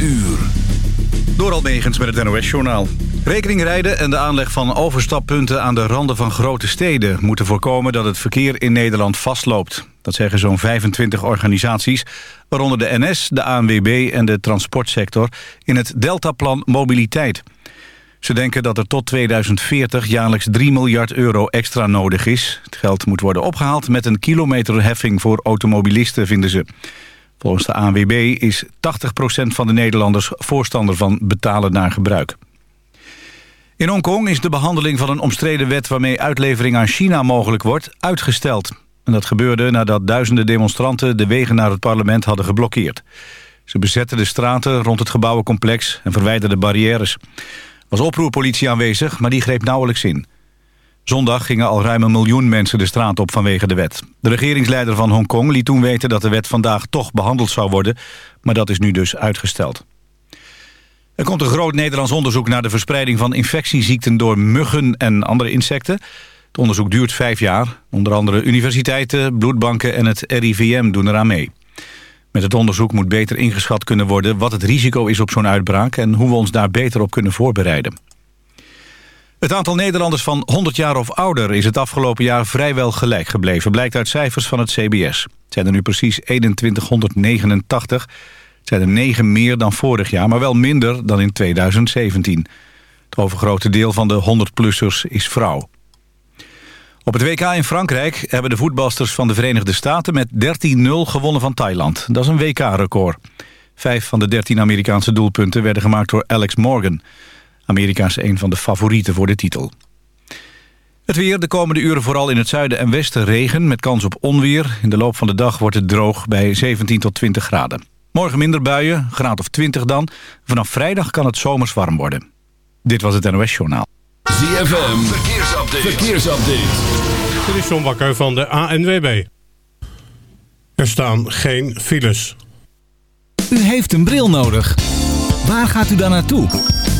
uur. Door Almegens met het NOS-journaal. Rekening rijden en de aanleg van overstappunten aan de randen van grote steden... moeten voorkomen dat het verkeer in Nederland vastloopt. Dat zeggen zo'n 25 organisaties, waaronder de NS, de ANWB en de transportsector... in het Deltaplan Mobiliteit. Ze denken dat er tot 2040 jaarlijks 3 miljard euro extra nodig is. Het geld moet worden opgehaald met een kilometerheffing voor automobilisten, vinden ze. Volgens de ANWB is 80% van de Nederlanders voorstander van betalen naar gebruik. In Hongkong is de behandeling van een omstreden wet... waarmee uitlevering aan China mogelijk wordt, uitgesteld. En dat gebeurde nadat duizenden demonstranten... de wegen naar het parlement hadden geblokkeerd. Ze bezetten de straten rond het gebouwencomplex... en verwijderden barrières. Er was oproerpolitie aanwezig, maar die greep nauwelijks in. Zondag gingen al ruim een miljoen mensen de straat op vanwege de wet. De regeringsleider van Hongkong liet toen weten dat de wet vandaag toch behandeld zou worden... maar dat is nu dus uitgesteld. Er komt een groot Nederlands onderzoek naar de verspreiding van infectieziekten door muggen en andere insecten. Het onderzoek duurt vijf jaar. Onder andere universiteiten, bloedbanken en het RIVM doen eraan mee. Met het onderzoek moet beter ingeschat kunnen worden wat het risico is op zo'n uitbraak en hoe we ons daar beter op kunnen voorbereiden. Het aantal Nederlanders van 100 jaar of ouder is het afgelopen jaar vrijwel gelijk gebleven, blijkt uit cijfers van het CBS. Het zijn er nu precies 2189 zijn er negen meer dan vorig jaar, maar wel minder dan in 2017. Het overgrote deel van de 100-plussers is vrouw. Op het WK in Frankrijk hebben de voetbalsters van de Verenigde Staten... met 13-0 gewonnen van Thailand. Dat is een WK-record. Vijf van de 13 Amerikaanse doelpunten werden gemaakt door Alex Morgan. Amerika is een van de favorieten voor de titel. Het weer, de komende uren vooral in het zuiden en westen regen... met kans op onweer. In de loop van de dag wordt het droog bij 17 tot 20 graden. Morgen minder buien, graad of 20 dan. Vanaf vrijdag kan het zomers warm worden. Dit was het NOS Journaal. ZFM, verkeersupdate. verkeersupdate. Dit is John Bakker van de ANWB. Er staan geen files. U heeft een bril nodig. Waar gaat u dan naartoe?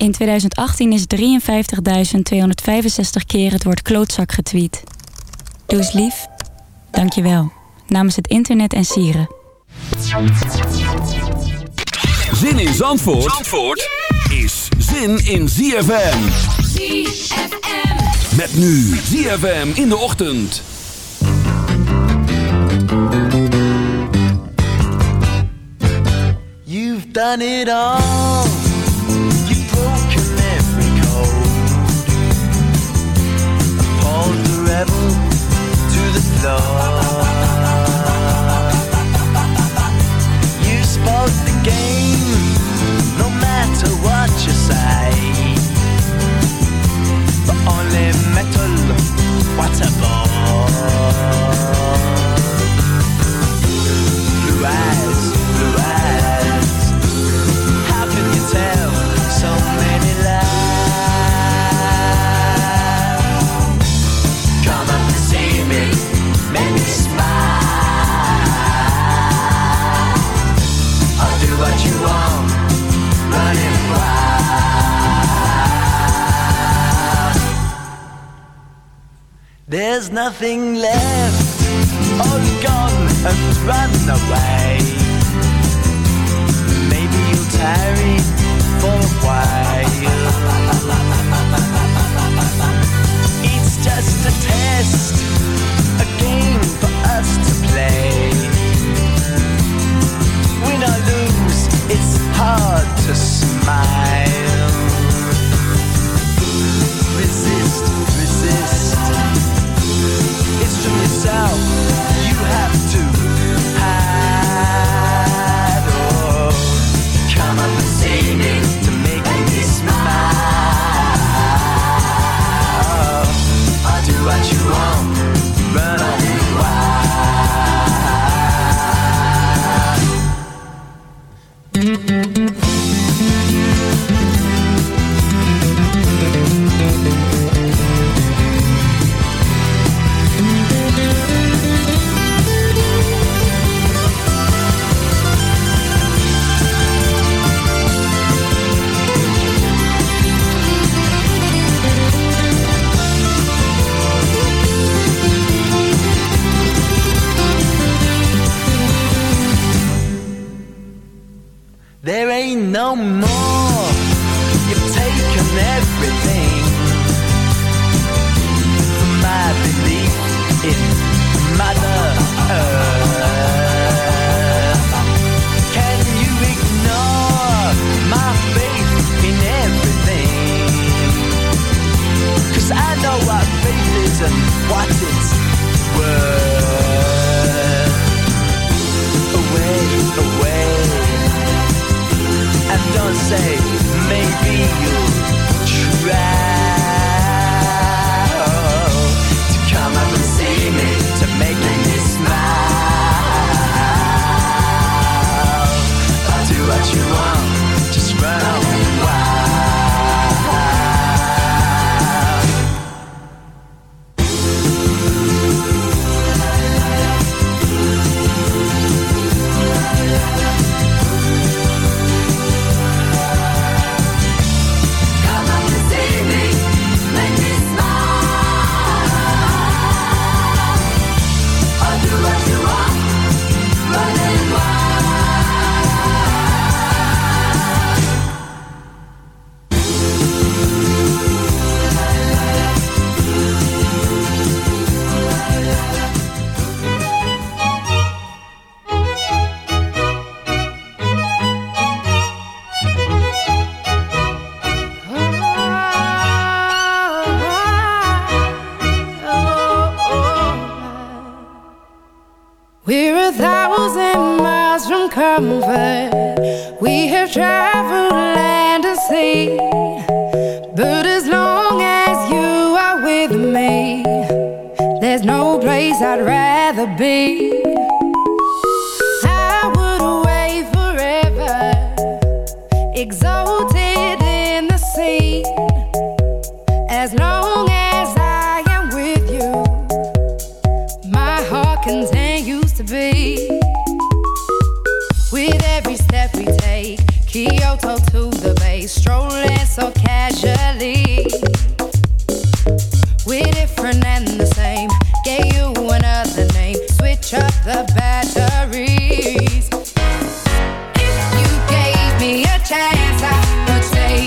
In 2018 is 53.265 keer het woord klootzak getweet. Doe eens lief. Dank je wel. Namens het internet en sieren. Zin in Zandvoort, Zandvoort is zin in ZFM. ZFM. Met nu ZFM in de ochtend. You've done it all. Rebel to the floor. You spoke the game, no matter what you say. But only metal, what a bore. There's nothing left, all gone and run away. Maybe you'll tarry.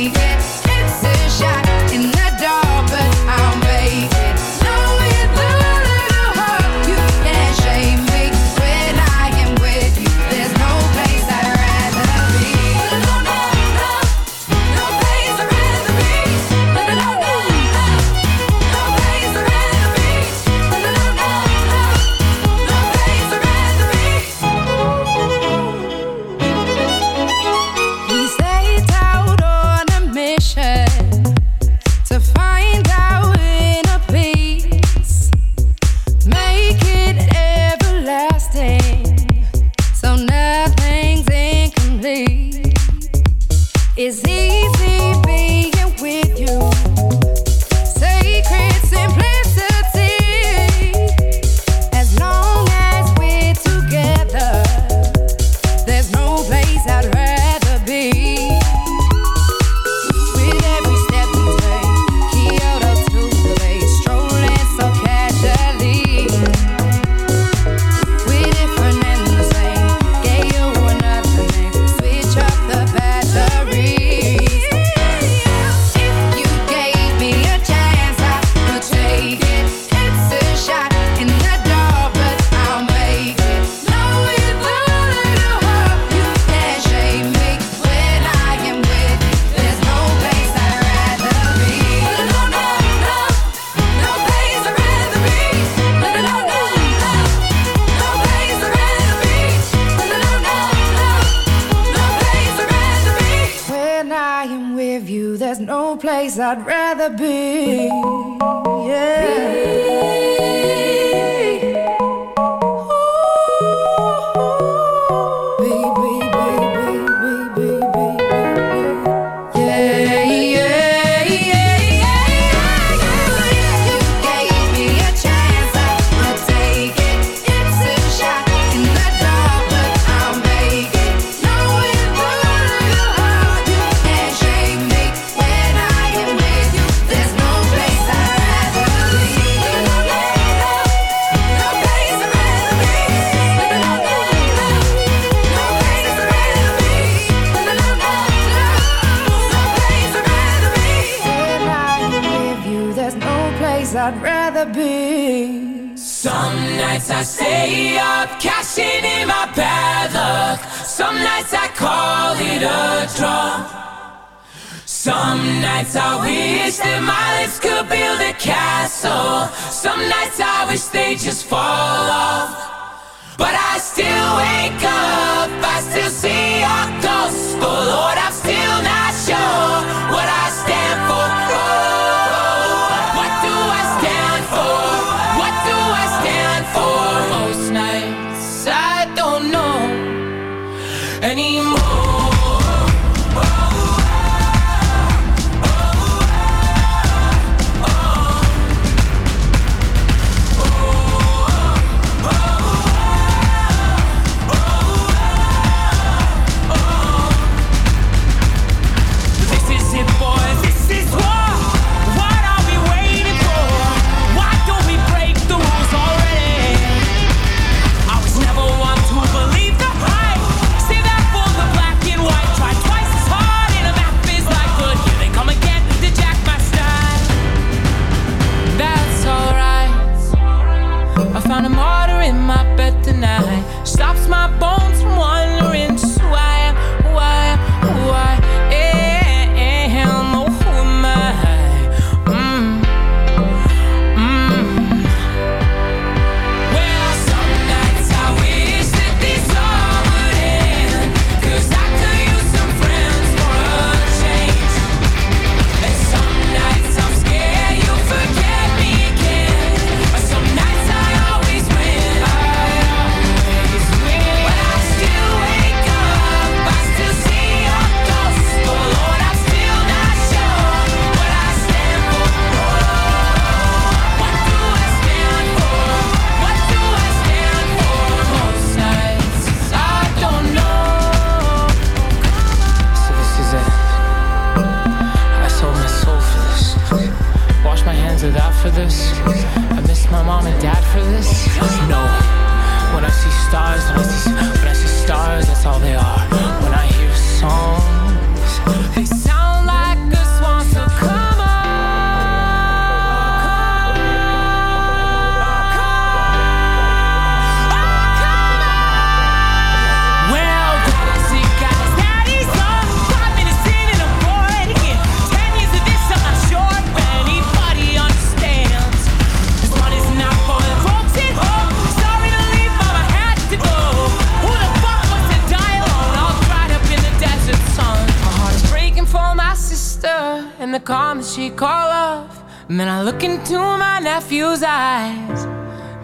yeah.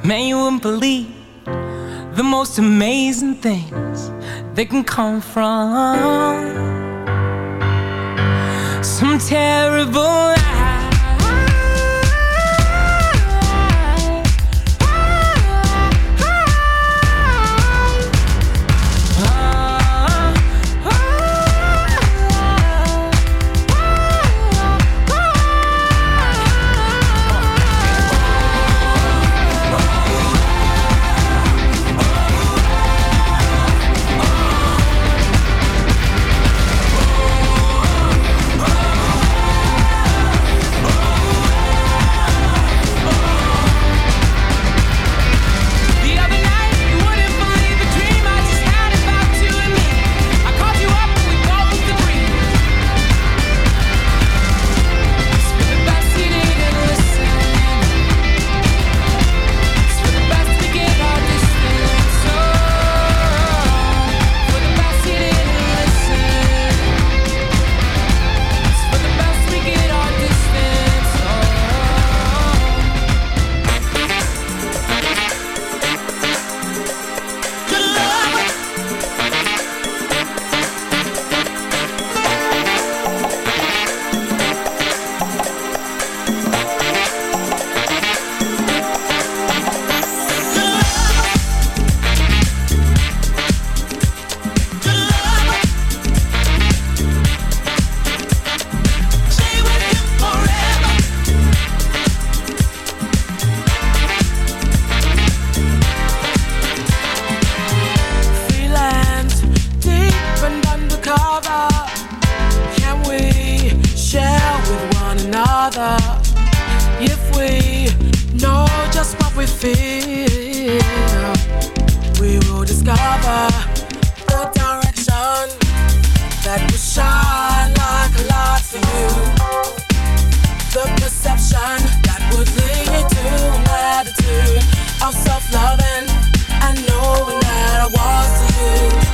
Man, you wouldn't believe the most amazing things that can come from some terrible. feel, we will discover the direction that will shine like light you. The perception that would lead to an attitude of self-loving and knowing that I was you.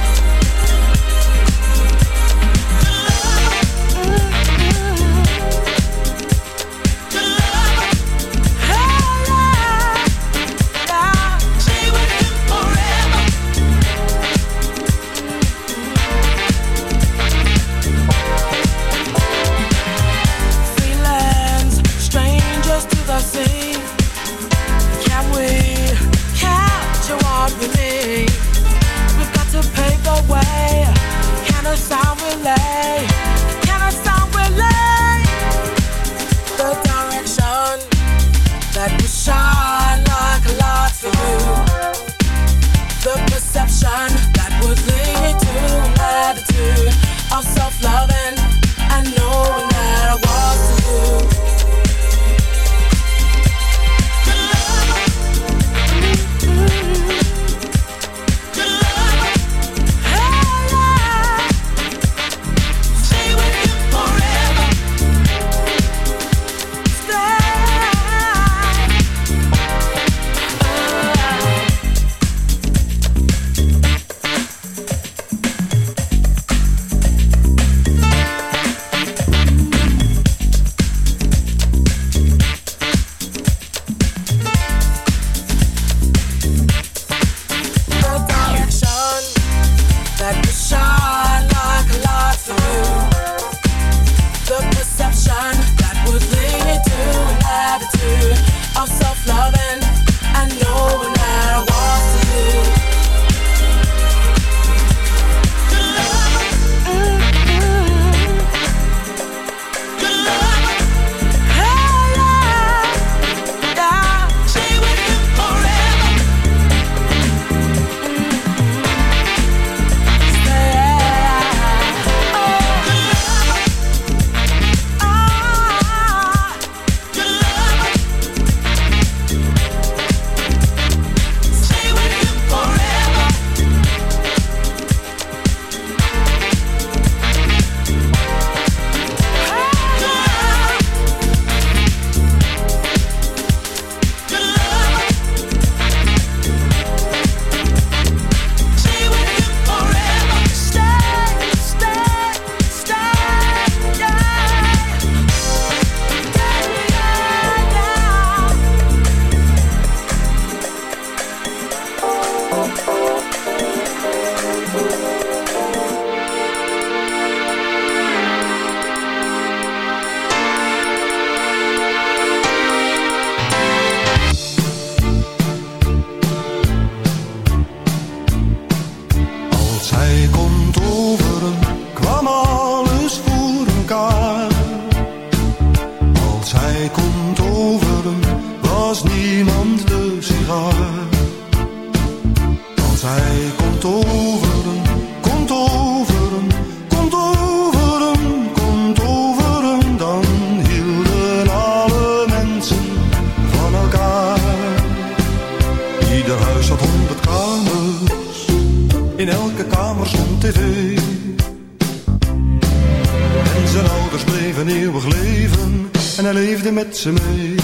to me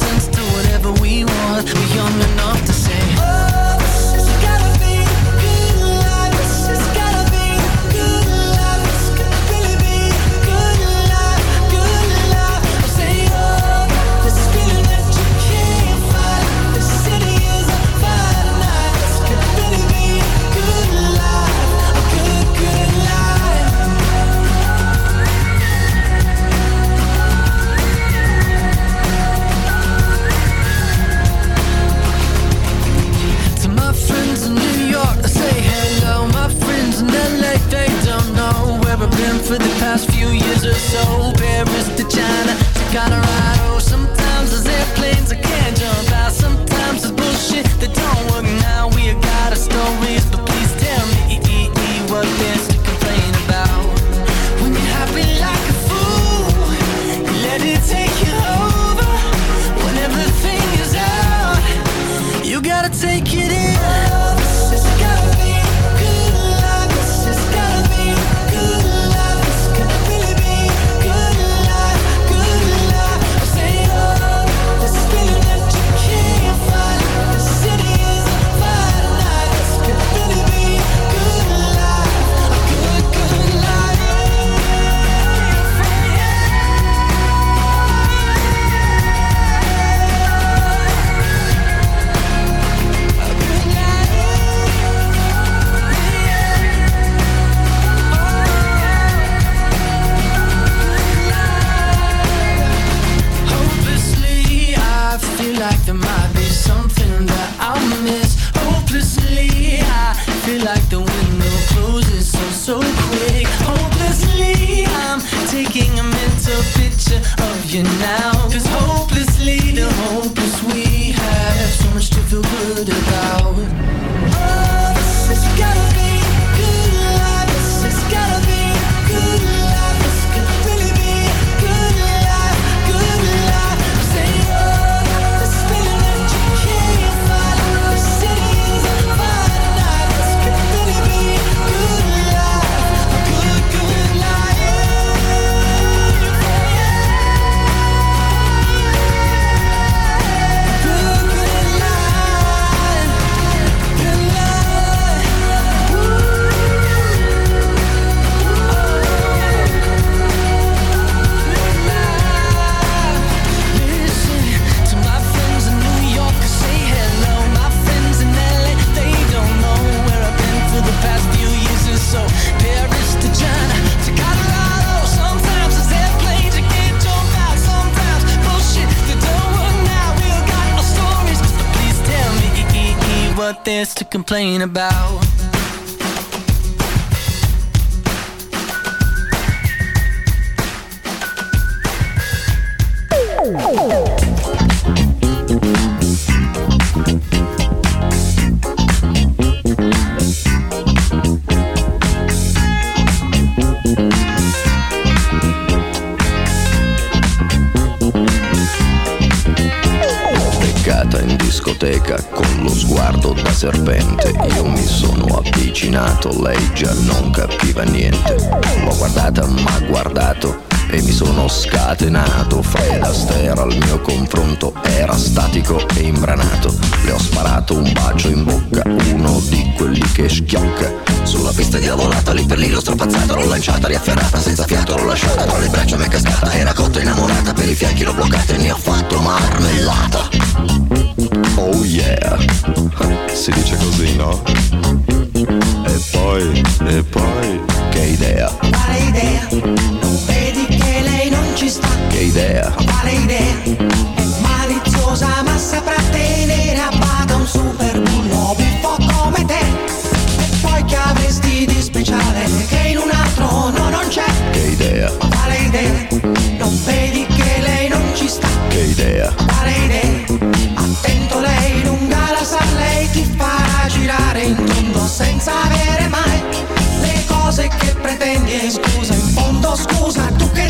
license to whatever we want. We're young enough to say oh tonight imbranato Le ho sparato un bacio in bocca, uno di quelli che schiocca Sulla pista di lavorata, lì per lì l'ho strapazzata L'ho lanciata, riafferrata, senza fiato l'ho lasciata Tra le braccia mi è cascata, era cotta innamorata Per i fianchi l'ho bloccata e ne ho fatto marmellata Oh yeah, si dice così no? E poi, e poi, che idea, Quale idea? Non vedi che lei non ci sta? che idea Quale idea? Maliziosa ma saprà tenere a bada un super bullo buffo come te E poi che avresti di speciale che in un altro no non c'è Che idea, Quale idea? Non vedi che lei non ci sta? che idea Quale idea? Attento lei lunga la sa lei ti farà girare in tondo senza avere mai le cose che pretendi e scusa in fondo scusa tu che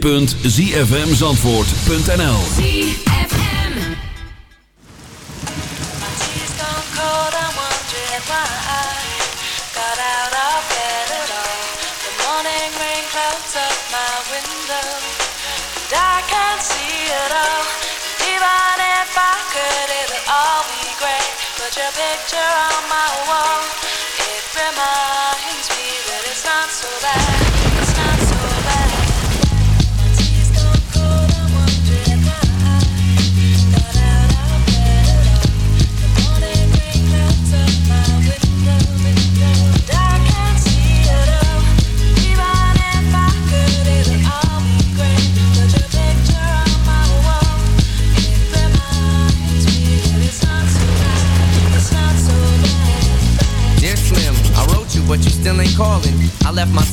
www.zfmzandvoort.nl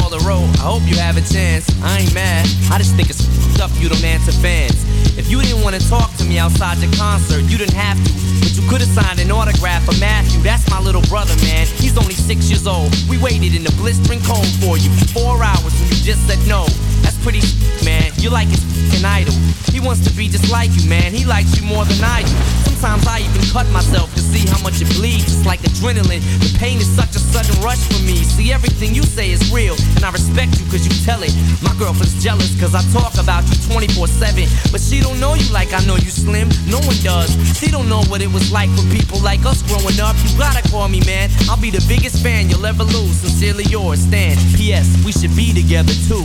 Road. I hope you have a chance. I ain't mad. I just think it's up you don't answer fans. If you didn't want to talk to me outside your concert, you didn't have to. But you could have signed an autograph for Matthew. That's my little brother, man. He's only six years old. We waited in the blistering cold for you for four hours and you just said no. Pretty man. You're like his f***ing idol. He wants to be just like you, man. He likes you more than I do. Sometimes I even cut myself to see how much it bleeds. It's like adrenaline. The pain is such a sudden rush for me. See, everything you say is real, and I respect you cause you tell it. My girlfriend's jealous cause I talk about you 24 7. But she don't know you like I know you slim. No one does. She don't know what it was like for people like us growing up. You gotta call me, man. I'll be the biggest fan you'll ever lose. Sincerely yours, Stan. P.S. We should be together too.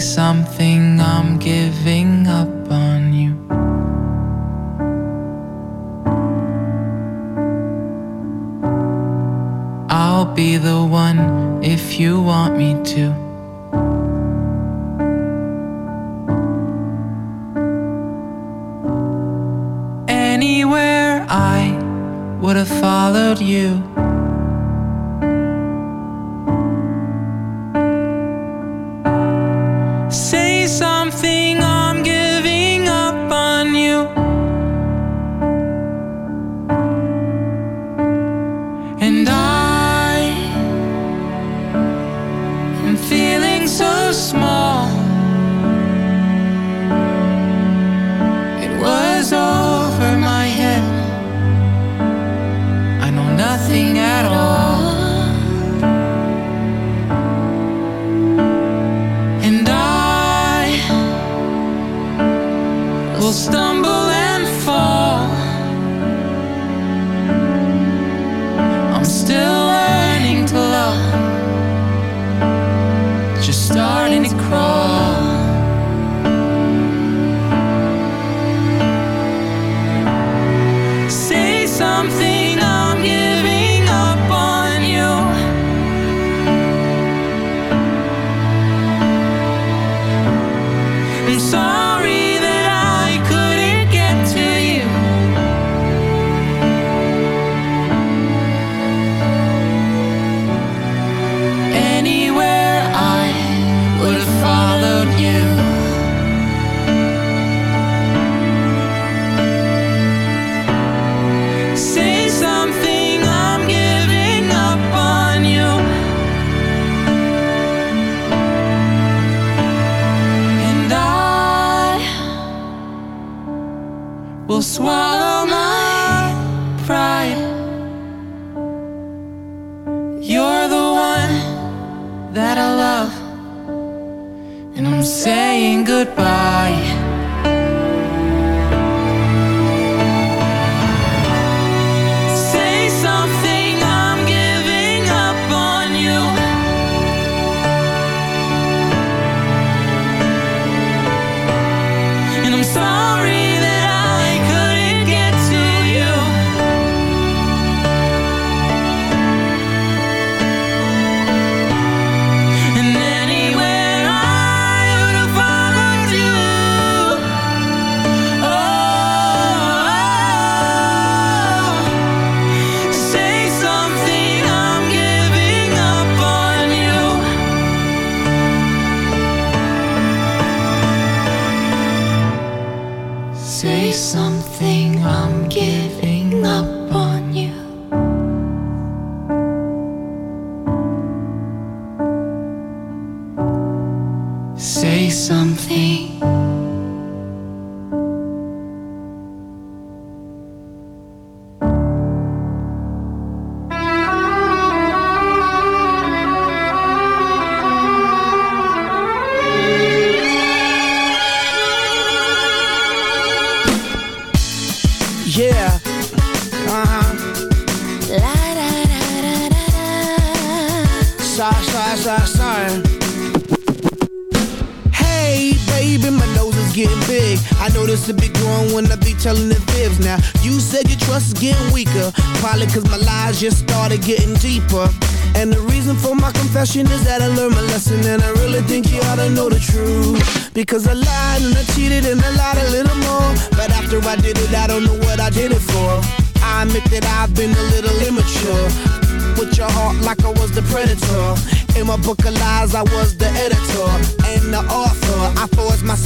something, I'm giving up on you. I'll be the one if you want me to. Say something.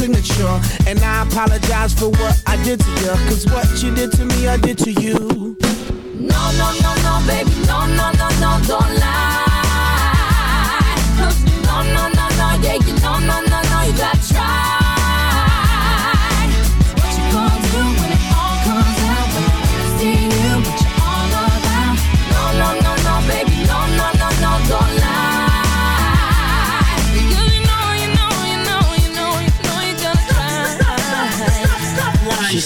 signature. And I apologize for what I did to you. Cause what you did to me, I did to you. No, no, no, no, baby. No, no, no, no, don't lie. No, no, no.